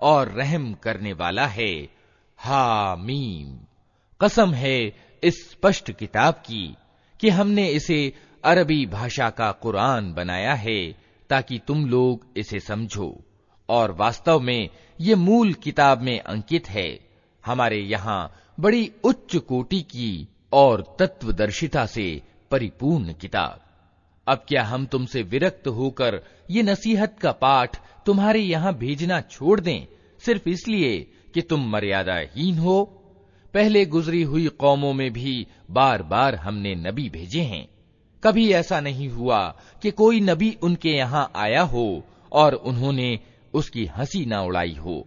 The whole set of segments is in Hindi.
और रहम करने वाला है। हामीम। कसम है इस स्पष्ट किताब की कि हमने इसे अरबी भाषा का कुरान बनाया है ताकि तुम लोग इसे समझो। और वास्तव में ये मूल किताब में अंकित है। हमारे यहाँ बड़ी उच्च कोटि की और तत्वदर्शिता से परिपूर्ण किताब। अब क्या हम तुमसे विरक्त होकर ये नसीहत का पाठ तुम्हारे यहाँ भेजना छोड़ दें? सिर्फ़ इसलिए कि तुम मर्यादाहीन हो। पहले गुजरी हुई कौमों में भी बार बार हमने नबी भेजे हैं। कभी ऐसा नहीं हुआ कि कोई नबी उनके यहाँ आया हो और उन्होंने उसकी हँसी ना उड़ाई हो।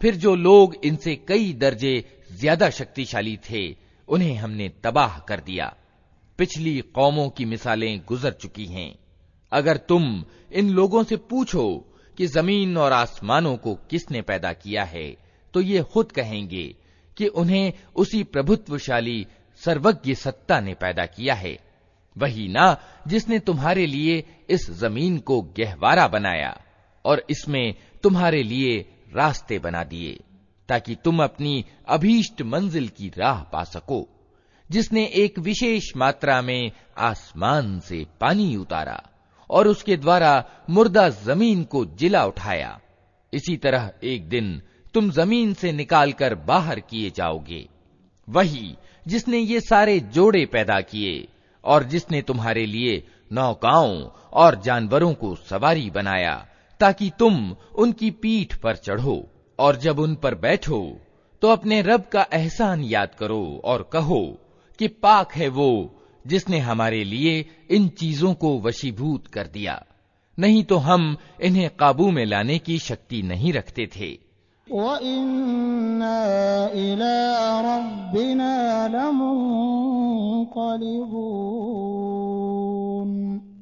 फिर जो लोग इनसे कई दर्जे ज्यादा शक्तिशाली थे उन्हें हमने तबाह कर दिया पिछली कौमों की मिसालें गुजर चुकी हैं अगर तुम इन लोगों से पूछो कि जमीन और आसमानों को किसने पैदा किया है तो ये खुद कहेंगे कि उन्हें उसी प्रभुत्वशाली सर्वज्ञ सत्ता ने पैदा किया है। वही ना जिसने तुम्हारे लिए इस ज़मीन को गहवारा बनाया और इसमें तुम्हारे लिए रास्ते बना दिए, ताकि तुम अपनी अभीष्ट मंजिल की राह पा सको, जिसने एक विशेष मात्रा में आसमान से पानी उतारा और उसके द्वारा मुर्दा ज़मीन को जिला उठाया। इसी तरह एक दिन तुम ज़मीन से निकालकर बाहर किए जाओगे। वही जिसने ये सारे जोड़े पैदा किए और जिसने तुम्हारे लिए नौकाओं और जानवरों को सवारी बनाया, ताकि तुम उनकी पीठ पर चढ़ो और जब उन पर बैठो तो अपने रब का एहसान याद करो और कहो कि पाक है वो जिसने हमारे लिए इन चीज़ों को वशीभूत कर दिया। नहीं तो हम इन्हें काबू में लाने की शक्ति नहीं रखते थे।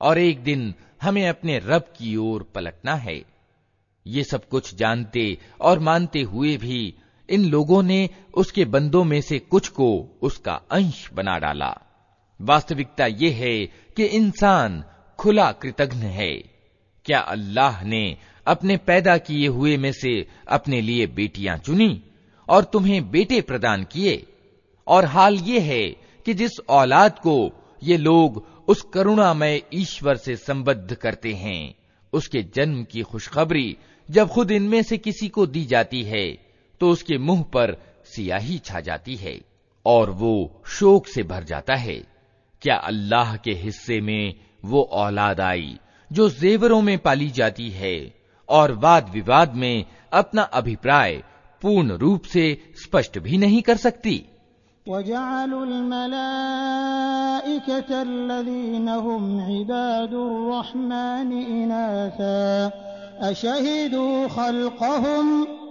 और एक दिन हमें अपने रब की ओर पलटना है ये सब कुछ जानते और मानते हुए भी इन लोगों ने उसके बंदों में से कुछ को उसका अंश बना डाला। वास्तविकता ये है कि इंसान खुला कृतघ्न है। क्या अल्लाह ने अपने पैदा किए हुए में से अपने लिए बेटियाँ चुनी और तुम्हें बेटे प्रदान किए? और हाल ये है कि जिस औलाद को ये लोग उस करुणामय ईश्वर से संबद्ध करते हैं, उसके जन्म की खुशखबरी जब खुद इनमें से किसी को दी जाती है तो उसके मुँह पर सियाही छा जाती है और वो शोक से भर जाता है। क्या अल्लाह के हिस्से में वो औलाद आई जो जेवरों में पाली जाती है और वाद विवाद में अपना अभिप्राय पूर्ण रूप से स्पष्ट भी नहीं कर सकती? अशहिदु खल्क़हुम सतुक्तबु शहादतुहुम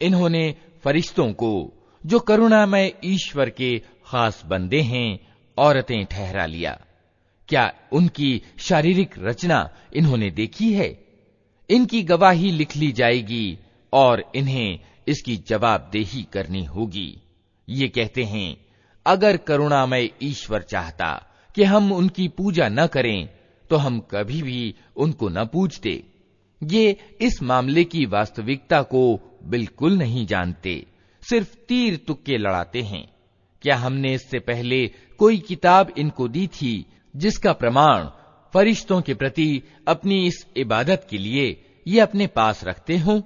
इन्होंने फरिश्तों को जो करुणामय ईश्वर के खास बंदे हैं औरतें ठहरा लिया क्या उनकी शारीरिक रचना इन्होंने देखी है इनकी गवाही लिख ली जाएगी और इन्हें इसकी जवाबदेही करनी होगी। ये कहते हैं, अगर करुणामय ईश्वर चाहता कि हम उनकी पूजा न करें तो हम कभी भी उनको न पूजते। ये इस मामले की वास्तविकता को बिल्कुल नहीं जानते, सिर्फ़ तीर तुक्के लड़ाते हैं। क्या हमने इससे पहले कोई किताब इनको दी थी, जिसका प्रमाण फरिश्तों के प्रति अपनी इस इबादत के लिए ये अपने पास रखते हो?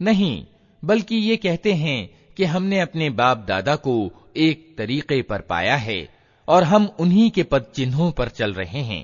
नहीं बल्कि ये कहते हैं कि हमने अपने बाप दादा को एक तरीके पर पाया है और हम उन्हीं के पद चिन्हों पर चल रहे हैं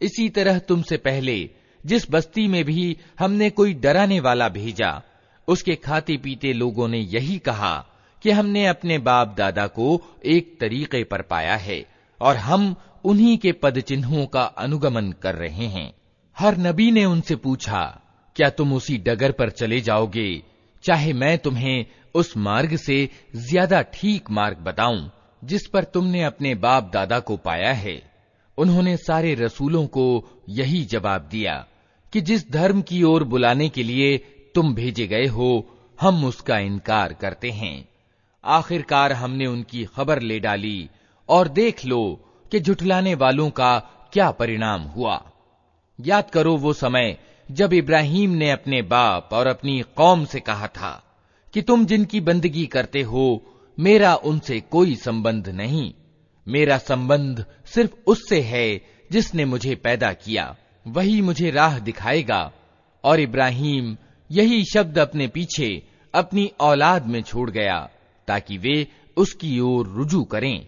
इसी तरह तुमसे पहले जिस बस्ती में भी हमने कोई डराने वाला भेजा उसके खाते पीते लोगों ने यही कहा कि हमने अपने बाप दादा को एक तरीके पर पाया है और हम उन्हीं के पद चिन्हों का अनुगमन कर रहे हैं। हर नबी ने उनसे पूछा, क्या तुम उसी डगर पर चले जाओगे? चाहे मैं तुम्हें उस मार्ग से ज़्यादा ठीक मार्ग बताऊँ, जिस पर तुमने अपने बाप दादा को पाया है। उन्होंने सारे रसूलों को यही जवाब दिया कि जिस धर्म की ओर बुलाने के लिए तुम भेजे गए हो, हम उसका इनकार करते हैं। आखिरकार हमने उनकी खबर ले डाली और देख लो कि झुठलाने वालों का क्या परिणाम हुआ। याद करो वो समय जब इब्राहिम ने अपने बाप और अपनी कौम से कहा था कि तुम जिनकी बंदगी करते हो, मेरा उनसे कोई संबंध नहीं। मेरा संबंध सिर्फ़ उससे है जिसने मुझे पैदा किया। वही मुझे राह दिखाएगा। और इब्राहिम यही शब्द अपने पीछे अपनी औलाद में छोड़ गया, ताकि वे उसकी ओर रुजू करें।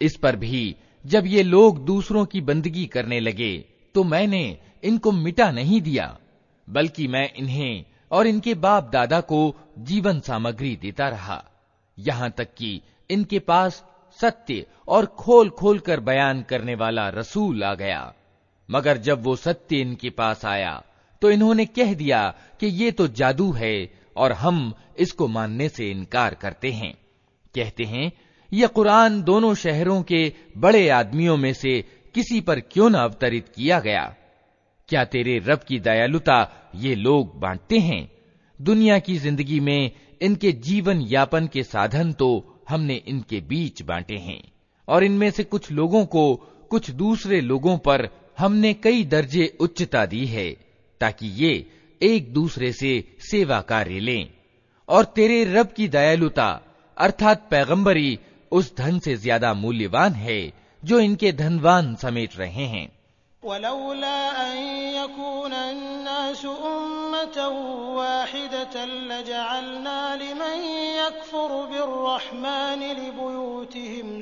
इस पर भी जब ये लोग दूसरों की बंदगी करने लगे तो मैंने इनको मिटा नहीं दिया बल्कि मैं इन्हें और इनके बाप दादा को जीवन सामग्री देता रहा यहां तक कि इनके पास सत्य और खोल खोल कर बयान करने वाला रसूल आ गया मगर जब वो सत्य इनके पास आया तो इन्होंने कह दिया कि ये तो जादू है और हम इसको मानने से इनकार करते हैं। कहते हैं, यह कुरान दोनों शहरों के बड़े आदमियों में से किसी पर क्यों न अवतरित किया गया? क्या तेरे रब की दयालुता ये लोग बांटते हैं? दुनिया की ज़िंदगी में इनके जीवन यापन के साधन तो हमने इनके बीच बांटे हैं और इनमें से कुछ लोगों को कुछ दूसरे लोगों पर हमने कई दर्जे उच्चता दी है। ताकि ये एक दूसरे से सेवा कार्य लें। और तेरे रब की दयालुता, अर्थात पैगंबरी, उस धन से ज़्यादा मूल्यवान है, जो इनके धनवान समेट रहे हैं। लिबुयूतिहिम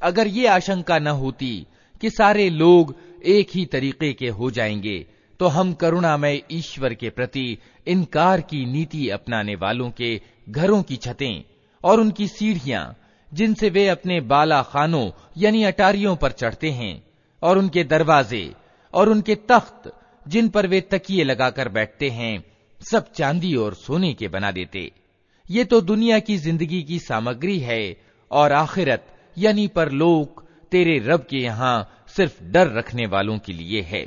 अगर ये आशंका न होती कि सारे लोग एक ही तरीके के हो जाएंगे तो हम करुणामय ईश्वर के प्रति इनकार की नीति अपनाने वालों के घरों की छतें और उनकी सीढ़ियां जिनसे वे अपने बाला खानों यानी अटारियों पर चढ़ते हैं और उनके दरवाजे और उनके तख्त जिन पर वे तकिए लगाकर बैठते हैं सब चांदी और सोने के बना देते ये तो दुनिया की जिंदगी की सामग्री है और आखिरत यानी परलोक तेरे रब के यहाँ सिर्फ डर रखने वालों के लिए है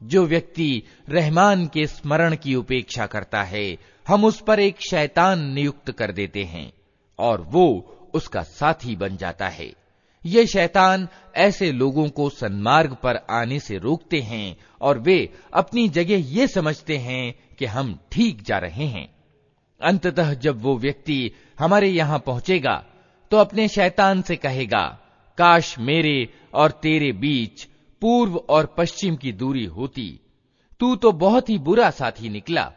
जो व्यक्ति रहमान के स्मरण की उपेक्षा करता है, हम उस पर एक शैतान नियुक्त कर देते हैं, और वो उसका साथी बन जाता है। ये शैतान ऐसे लोगों को सन्मार्ग पर आने से रोकते हैं, और वे अपनी जगह ये समझते हैं कि हम ठीक जा रहे हैं। अंततः जब वो व्यक्ति हमारे यहाँ पहुंचेगा तो अपने शैतान से कहेगा, काश मेरे और तेरे बीच पूर्व और पश्चिम की दूरी होती। तू तो बहुत ही बुरा साथी निकला।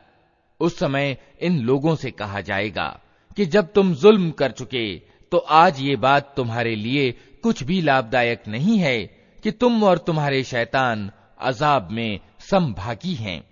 उस समय इन लोगों से कहा जाएगा कि जब तुम जुल्म कर चुके तो आज ये बात तुम्हारे लिए कुछ भी लाभदायक नहीं है कि तुम और तुम्हारे शैतान अजाब में संभागी हैं।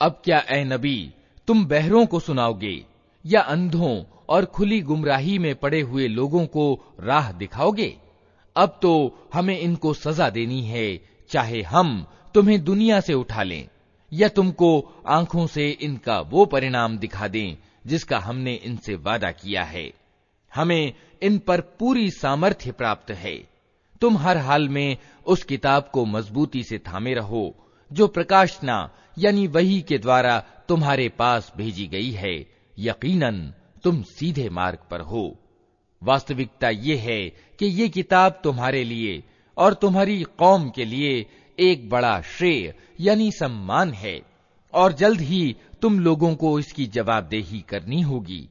अब क्या ए नबी तुम बहरों को सुनाओगे या अंधों और खुली गुमराही में पड़े हुए लोगों को राह दिखाओगे अब तो हमें इनको सजा देनी है चाहे हम तुम्हें दुनिया से उठा लें या तुमको आंखों से इनका वो परिणाम दिखा दें जिसका हमने इनसे वादा किया है हमें इन पर पूरी सामर्थ्य प्राप्त है तुम हर हाल में उस किताब को मजबूती से थामे रहो, जो प्रकाशना, यानी वही के द्वारा तुम्हारे पास भेजी गई है। यकीनन तुम सीधे मार्ग पर हो। वास्तविकता ये है कि ये किताब तुम्हारे लिए और तुम्हारी कौम के लिए एक बड़ा श्रेय, यानी सम्मान है, और जल्द ही तुम लोगों को इसकी जवाबदेही करनी होगी।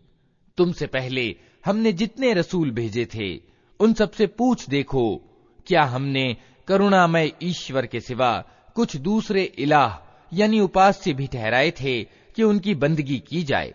तुमसे पहले हमने जितने रसूल भेजे थे, उन सबसे पूछ देखो क्या हमने करुणामय ईश्वर के सिवा कुछ दूसरे इलाह यानी उपास्य भी ठहराए थे कि उनकी बंदगी की जाए?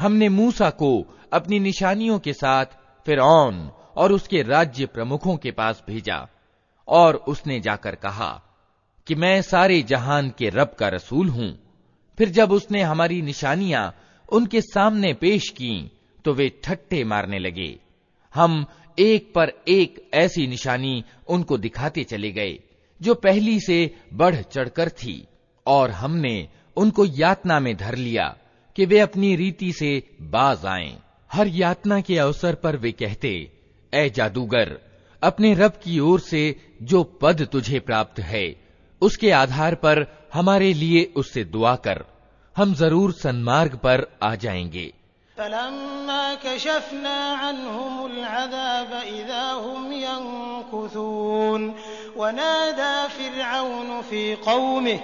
हमने मूसा को अपनी निशानियों के साथ फिरौन और उसके राज्य प्रमुखों के पास भेजा और उसने जाकर कहा, कि मैं सारे जहान के रब का रसूल हूँ फिर जब उसने हमारी निशानियाँ उनके सामने पेश की तो वे ठट्टे मारने लगे हम एक पर एक ऐसी निशानी उनको दिखाते चले गए, जो पहली से बढ़ चढ़कर थी, और हमने उनको यातना में धर लिया कि वे अपनी रीति से बाज आएँ। हर यातना के अवसर पर वे कहते ए जादूगर अपने रब की ओर से जो पद तुझे प्राप्त है, उसके आधार पर हमारे लिए उससे दुआ कर। हम ज़रूर सन्मार्ग पर आ जाएँगे। वनादा फिरऔन फ़ी कौमिह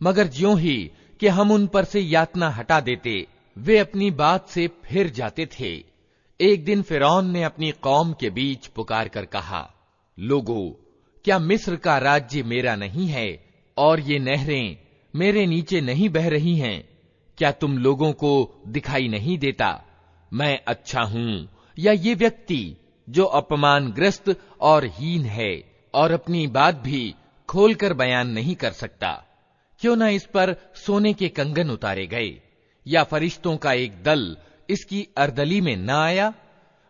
मगर ज्यों ही कि हम उन पर से यातना हटा देते वे अपनी बात से फिर जाते थे एक दिन फिरौन ने अपनी कौम के बीच पुकार कर कहा लोगो क्या मिस्र का राज्य मेरा नहीं है और ये नहरें मेरे नीचे नहीं बह रही हैं क्या तुम लोगों को दिखाई नहीं देता? मैं अच्छा हूँ। या ये व्यक्ति जो अपमानग्रस्त और हीन है और अपनी बात भी खोलकर बयान नहीं कर सकता? क्यों न इस पर सोने के कंगन उतारे गए? या फरिश्तों का एक दल इसकी अर्दली में न आया?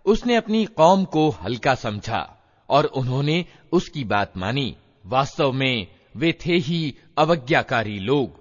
उसने अपनी कौम को हल्का समझा और उन्होंने उसकी बात मानी। वास्तव में वे थे ही अवज्ञाकारी लोग।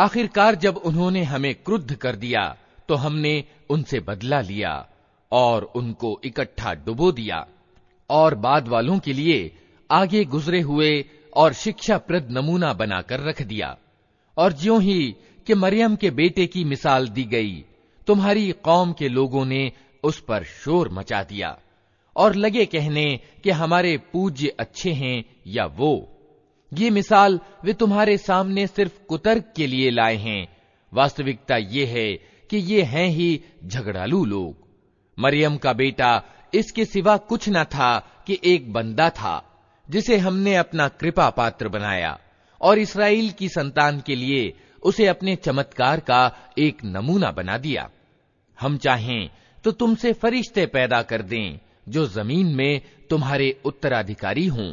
आखिरकार जब उन्होंने हमें क्रुद्ध कर दिया तो हमने उनसे बदला लिया और उनको इकट्ठा डुबो दिया। और बाद वालों के लिए आगे गुजरे हुए और शिक्षाप्रद नमूना बनाकर रख दिया। और ज्यो ही कि मरियम के बेटे की मिसाल दी गई, तुम्हारी कौम के लोगों ने उस पर शोर मचा दिया। और लगे कहने कि हमारे पूज्य अच्छे हैं या वो। ये मिसाल वे तुम्हारे सामने सिर्फ़ कुतर्क के लिए लाए हैं। वास्तविकता ये है कि ये हैं ही झगड़ालू लोग। मरियम का बेटा इसके सिवा कुछ न था कि एक बंदा था, जिसे हमने अपना कृपा पात्र बनाया और इसराइल की संतान के लिए उसे अपने चमत्कार का एक नमूना बना दिया। हम चाहें तो तुमसे फरिश्ते पैदा कर दें जो ज़मीन में तुम्हारे उत्तराधिकारी हों।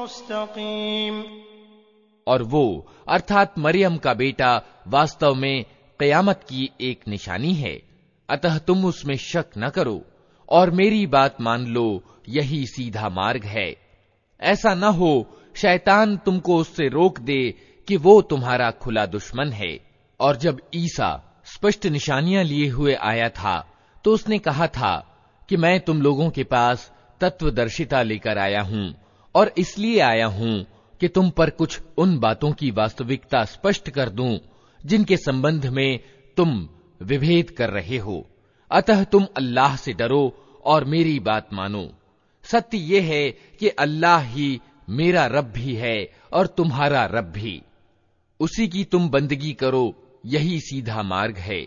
मुस्तकीम और वो अर्थात मरियम का बेटा वास्तव में कयामत की एक निशानी है अतः तुम उसमें शक न करो, और मेरी बात मान लो, यही सीधा मार्ग है। ऐसा न हो, शैतान तुमको उससे रोक दे कि वो तुम्हारा खुला दुश्मन है। और जब ईसा स्पष्ट निशानियाँ लिए हुए आया था तो उसने कहा था कि मैं तुम लोगों के पास तत्वदर्शिता लेकर आया हूँ, और इसलिए आया हूँ कि तुम पर कुछ उन बातों की वास्तविकता स्पष्ट कर दूँ, जिनके संबंध में तुम विभेद कर रहे हो अतः तुम अल्लाह से डरो और मेरी बात मानो सत्य ये है कि अल्लाह ही मेरा रब भी है और तुम्हारा रब भी उसी की तुम बंदगी करो यही सीधा मार्ग है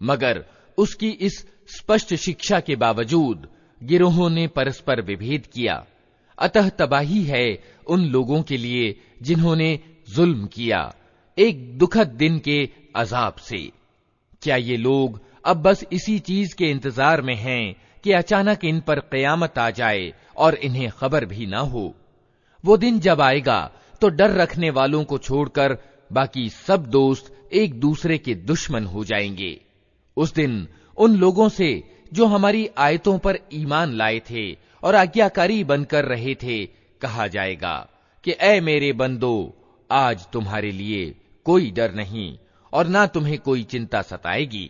मगर उसकी इस स्पष्ट शिक्षा के बावजूद गिरोहों ने परस्पर विभेद किया अतः तबाही है उन लोगों के लिए जिन्होंने जुल्म किया एक दुखद दिन के अजाब से क्या ये लोग अब बस इसी चीज़ के इंतज़ार में हैं कि अचानक इन पर कयामत आ जाए और इन्हें खबर भी ना हो। वो दिन जब आएगा तो डर रखने वालों को छोड़कर बाकी सब दोस्त एक दूसरे के दुश्मन हो जाएँगे। उस दिन उन लोगों से जो हमारी आयतों पर ईमान लाए थे और आज्ञाकारी बनकर रहे थे, कहा जाएगा कि, ए मेरे बंदो, आज तुम्हारे लिए कोई डर नहीं और ना तुम्हें कोई चिंता सताएगी।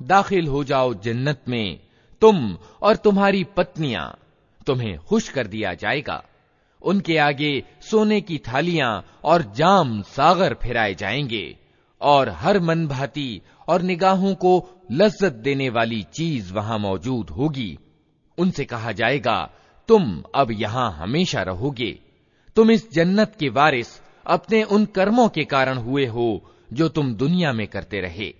दाखिल हो जाओ जन्नत में तुम और तुम्हारी पत्नियां तुम्हें खुश कर दिया जाएगा उनके आगे सोने की थालियां और जाम सागर फिराए जाएंगे और हर मन भाती और निगाहों को लज्जत देने वाली चीज वहां मौजूद होगी उनसे कहा जाएगा तुम अब यहाँ हमेशा रहोगे। तुम इस जन्नत के वारिस अपने उन कर्मों के कारण हुए हो, जो तुम दुनिया में करते रहे।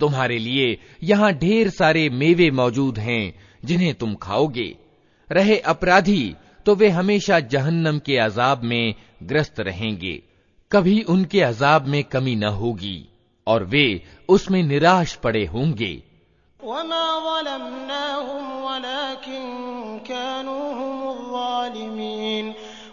तुम्हारे लिए यहाँ ढेर सारे मेवे मौजूद हैं, जिन्हें तुम खाओगे। रहे अपराधी तो वे हमेशा जहन्नम के अजाब में ग्रस्त रहेंगे। कभी उनके अजाब में कमी न होगी, और वे उसमें निराश पड़े होंगे।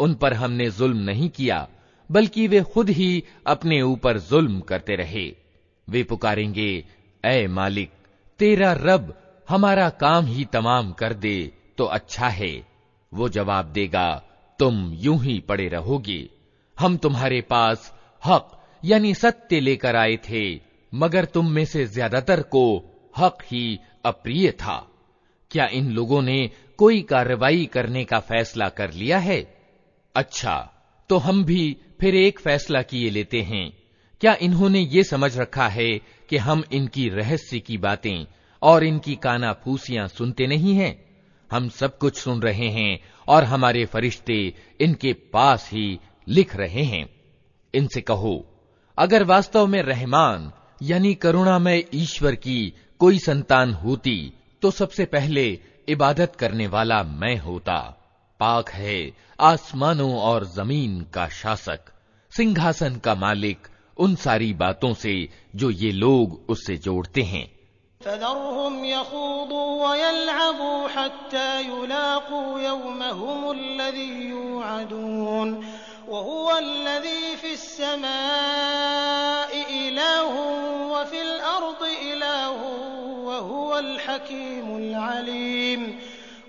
उन पर हमने जुल्म नहीं किया बल्कि वे खुद ही अपने ऊपर जुल्म करते रहे। वे पुकारेंगे ए मालिक, तेरा रब हमारा काम ही तमाम कर दे तो अच्छा है। वो जवाब देगा, तुम यूँ ही पड़े रहोगे। हम तुम्हारे पास हक, यानी सत्य लेकर आए थे, मगर तुम में से ज़्यादातर को हक ही अप्रिय था। क्या इन लोगों ने कोई कार्रवाई करने का फैसला कर लिया है? अच्छा तो हम भी फिर एक फैसला किए लेते हैं। क्या इन्होंने ये समझ रखा है कि हम इनकी रहस्य की बातें और इनकी काना फूसियाँ सुनते नहीं हैं? हम सब कुछ सुन रहे हैं और हमारे फरिश्ते इनके पास ही लिख रहे हैं। इनसे कहो, अगर वास्तव में रहमान, यानी करुणामय ईश्वर की कोई संतान होती तो सबसे पहले इबादत करने वाला मैं होता। पाक है आसमानों और जमीन का शासक सिंहासन का मालिक उन सारी बातों से जो ये लोग उससे जोड़ते हैं हकीमुल अलीम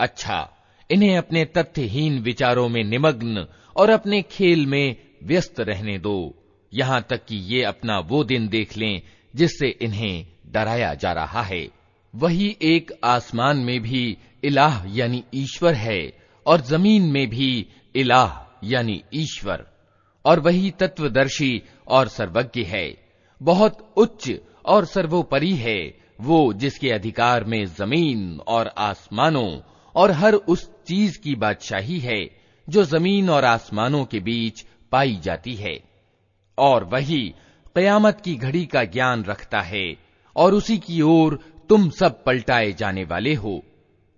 अच्छा इन्हें अपने तथ्यहीन विचारों में निमग्न और अपने खेल में व्यस्त रहने दो यहां तक कि ये अपना वो दिन देख लें जिससे इन्हें डराया जा रहा है वही एक आसमान में भी इलाह यानी ईश्वर है और ज़मीन में भी इलाह, यानी ईश्वर। और वही तत्वदर्शी और सर्वज्ञ है। बहुत उच्च और सर्वोपरि है वो जिसके अधिकार में ज़मीन और आसमानों और हर उस चीज़ की बादशाही है, जो ज़मीन और आसमानों के बीच पाई जाती है। और वही कयामत की घड़ी का ज्ञान रखता है, और उसी की ओर तुम सब पलटाए जाने वाले हो।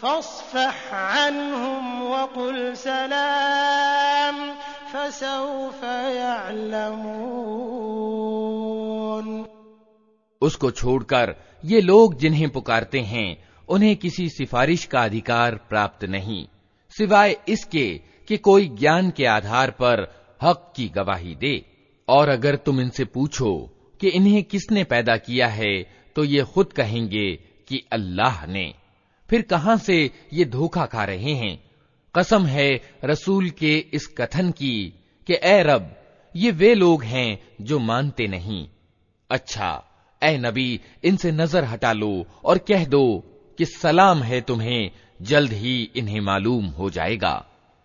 फस्फह अन्हुम वक़ुल सलाम फसौफ यअलमून उसको छोड़कर ये लोग जिन्हें पुकारते हैं, उन्हें किसी सिफारिश का अधिकार प्राप्त नहीं, सिवाय इसके कि कोई ज्ञान के आधार पर हक की गवाही दे। और अगर तुम इनसे पूछो कि इन्हें किसने पैदा किया है तो ये खुद कहेंगे कि अल्लाह ने। फिर कहाँ से ये धोखा खा रहे हैं? कसम है रसूल के इस कथन की कि, ए रब, ये वे लोग हैं जो मानते नहीं। अच्छा ए नबी, इनसे नज़र हटा लो और कह दो कि सलाम है तुम्हें, जल्द ही इन्हें मालूम हो जाएगा।